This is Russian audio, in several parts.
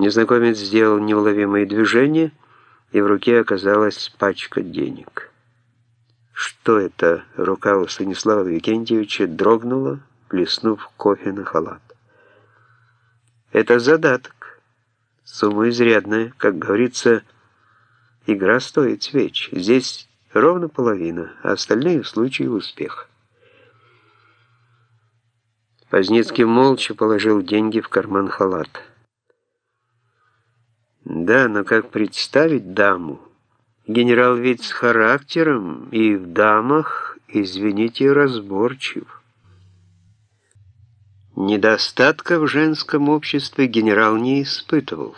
Незнакомец сделал неуловимое движение, и в руке оказалась пачка денег. Что это? Рука у Станислава Викентьевича дрогнула, плеснув кофе на халат. Это задаток. Сумма изрядная. Как говорится, игра стоит свеч. Здесь ровно половина, а остальные в случае успеха. Поздницкий молча положил деньги в карман халата. Да, но как представить даму? Генерал ведь с характером и в дамах, извините, разборчив. Недостатка в женском обществе генерал не испытывал.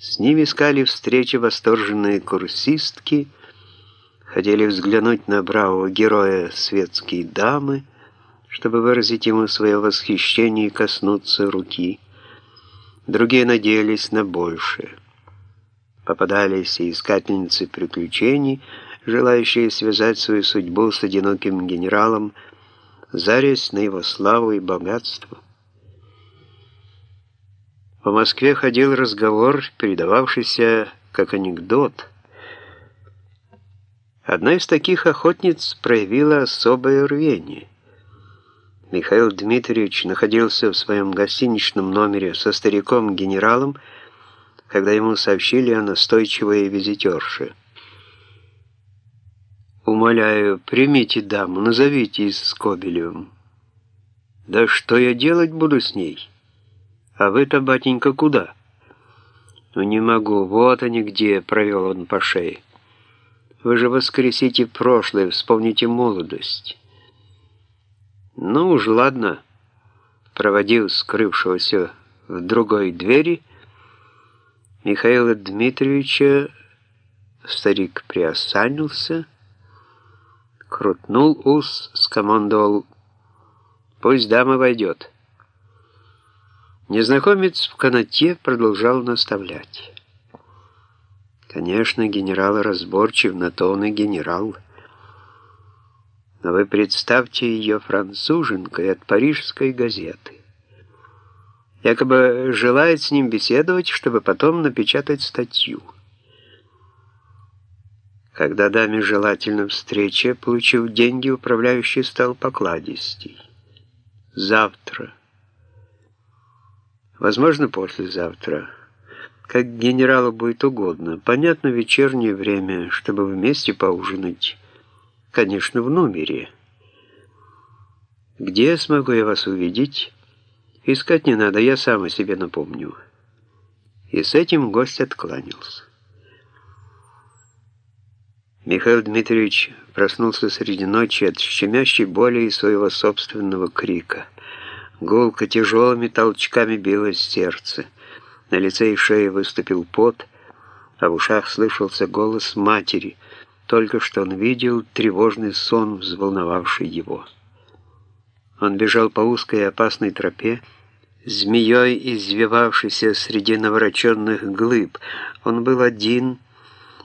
С ним искали встречи восторженные курсистки, хотели взглянуть на бравого героя светские дамы, чтобы выразить ему свое восхищение и коснуться руки. Другие надеялись на большее. Попадались и искательницы приключений, желающие связать свою судьбу с одиноким генералом, зарясь на его славу и богатство. По Москве ходил разговор, передававшийся как анекдот. Одна из таких охотниц проявила особое рвение. Михаил Дмитриевич находился в своем гостиничном номере со стариком-генералом, когда ему сообщили о настойчивой визитерше. «Умоляю, примите даму, назовите с Скобелевым». «Да что я делать буду с ней? А вы-то, батенька, куда?» «Ну не могу, вот они где», — провел он по шее. «Вы же воскресите прошлое, вспомните молодость». Ну уж ладно, проводил скрывшегося в другой двери Михаила Дмитриевича, старик приосанился, крутнул ус, скомандовал «Пусть дама войдет». Незнакомец в канате продолжал наставлять. Конечно, генерал разборчив, на то и генерал — но вы представьте ее француженкой от парижской газеты. Якобы желает с ним беседовать, чтобы потом напечатать статью. Когда даме желательно встреча, получив деньги, управляющий стал покладистей. Завтра. Возможно, послезавтра. Как генералу будет угодно. Понятно, вечернее время, чтобы вместе поужинать. Конечно, в номере. Где смогу я вас увидеть? Искать не надо, я сам о себе напомню. И с этим гость откланялся. Михаил Дмитриевич проснулся среди ночи от щемящей боли и своего собственного крика. Гулко тяжелыми толчками билось сердце. На лице и шее выступил пот, а в ушах слышался голос матери — только что он видел тревожный сон, взволновавший его. Он бежал по узкой и опасной тропе, змеей извивавшейся среди навороченных глыб. Он был один,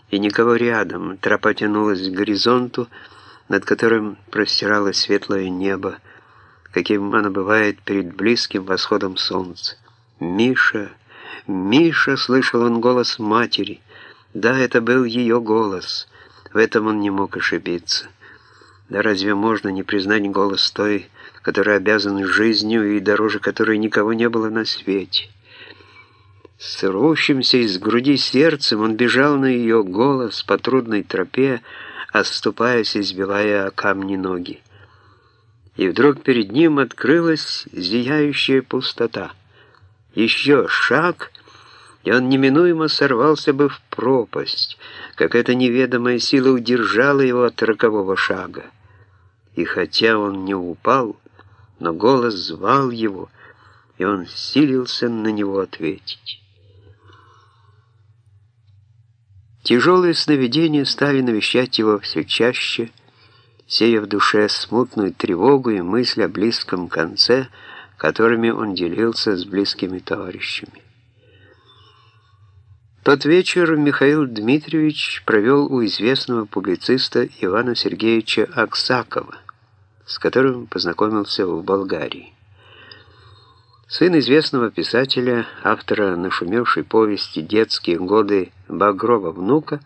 и никого рядом. Тропа тянулась к горизонту, над которым простиралось светлое небо, каким оно бывает перед близким восходом солнца. «Миша! Миша!» — слышал он голос матери. Да, это был ее голос — в этом он не мог ошибиться. Да разве можно не признать голос той, которая обязана жизнью и дороже которой никого не было на свете? С из груди сердцем он бежал на ее голос по трудной тропе, оступаясь и сбивая о камни ноги. И вдруг перед ним открылась зияющая пустота. Еще шаг — и он неминуемо сорвался бы в пропасть, как эта неведомая сила удержала его от рокового шага. И хотя он не упал, но голос звал его, и он силился на него ответить. Тяжелые сновидения стали навещать его все чаще, сея в душе смутную тревогу и мысль о близком конце, которыми он делился с близкими товарищами. Тот вечер Михаил Дмитриевич провел у известного публициста Ивана Сергеевича Аксакова, с которым познакомился в Болгарии. Сын известного писателя, автора нашумевшей повести «Детские годы Багрова внука»,